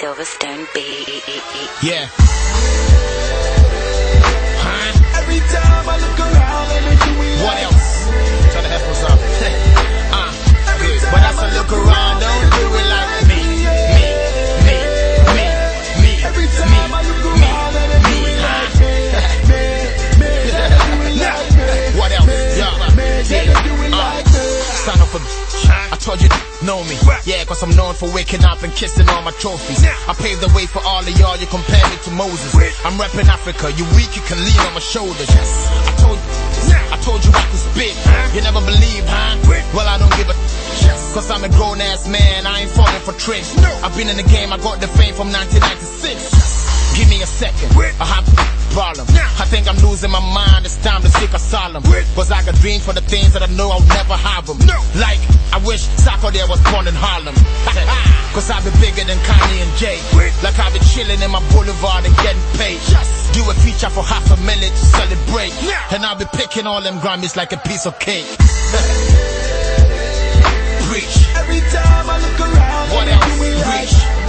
Silverstone B. Yeah. Know me. Yeah, cause I'm known for waking up and kissing all my trophies. I paved the way for all of y'all, you compare me to Moses. I'm repping Africa, you weak, you can lean on my shoulders. I told you, I told you I could spit. You never believe, huh? Well, I don't give a Cause I'm a grown ass man, I ain't falling for tricks. I've been in the game, I got the fame from 1996. Give me a second, I have a problem. I think I'm losing my mind, it's time to seek asylum. Cause I got dreams for the things that I know I'll never have them. Like, I wish Sarkodie was born in Harlem. Cause I be bigger than Kanye and Jay. Like I be chilling in my boulevard and getting paid. Do a feature for half a million to celebrate. And I'll be picking all them Grammys like a piece of cake. Preach. Every time I look around, What else? Preach.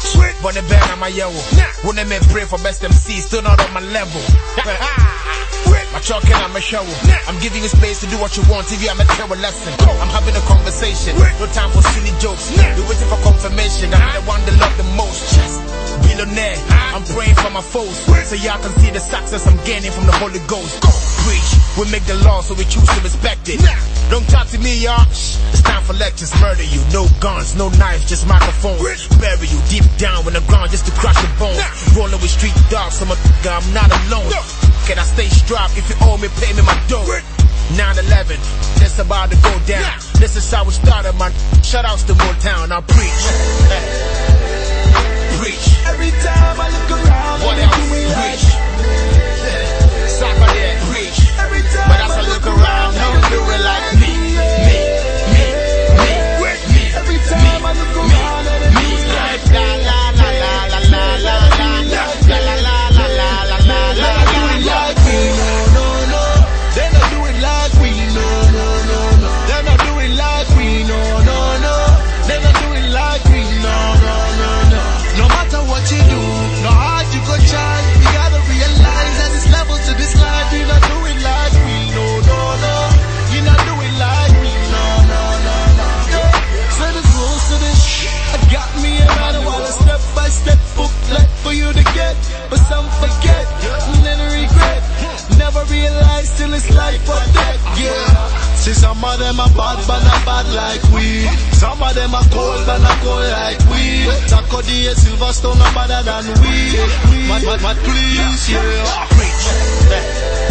Sweet, but the band on my yo. When they may pray for best MC, still not on my level. My talking, I'm a show. I'm giving you space to do what you want. TV, I'm a terror lesson. I'm having a conversation. No time for silly jokes. You're waiting for confirmation. I'm the one that love the most. Just billionaire. I'm praying for my foes. So y'all can see the success I'm gaining from the Holy Ghost. Preach. We make the law, so we choose to respect it. Don't talk to me, y'all. Shh. It's time for lectures. Murder you. No guns, no knives, just microphones. Bury you deep down in the ground just to crush your bones. Rolling with street dogs, so I'm not alone. Can I stay strapped? If you owe me, pay me my dough. 9-11, this about to go down. This is how we started, man. Shout outs to Motown, I preach. preach. Every time I look around, got me a manual, a step by step booklet for you to get. But some forget, and then regret. Never realize till it's life or death. Yeah. See some of them are bad, but not bad like we. Some of them are cold, but not cold like we. Sarkodie, Silverstone are better than we. But, but, but please, yeah.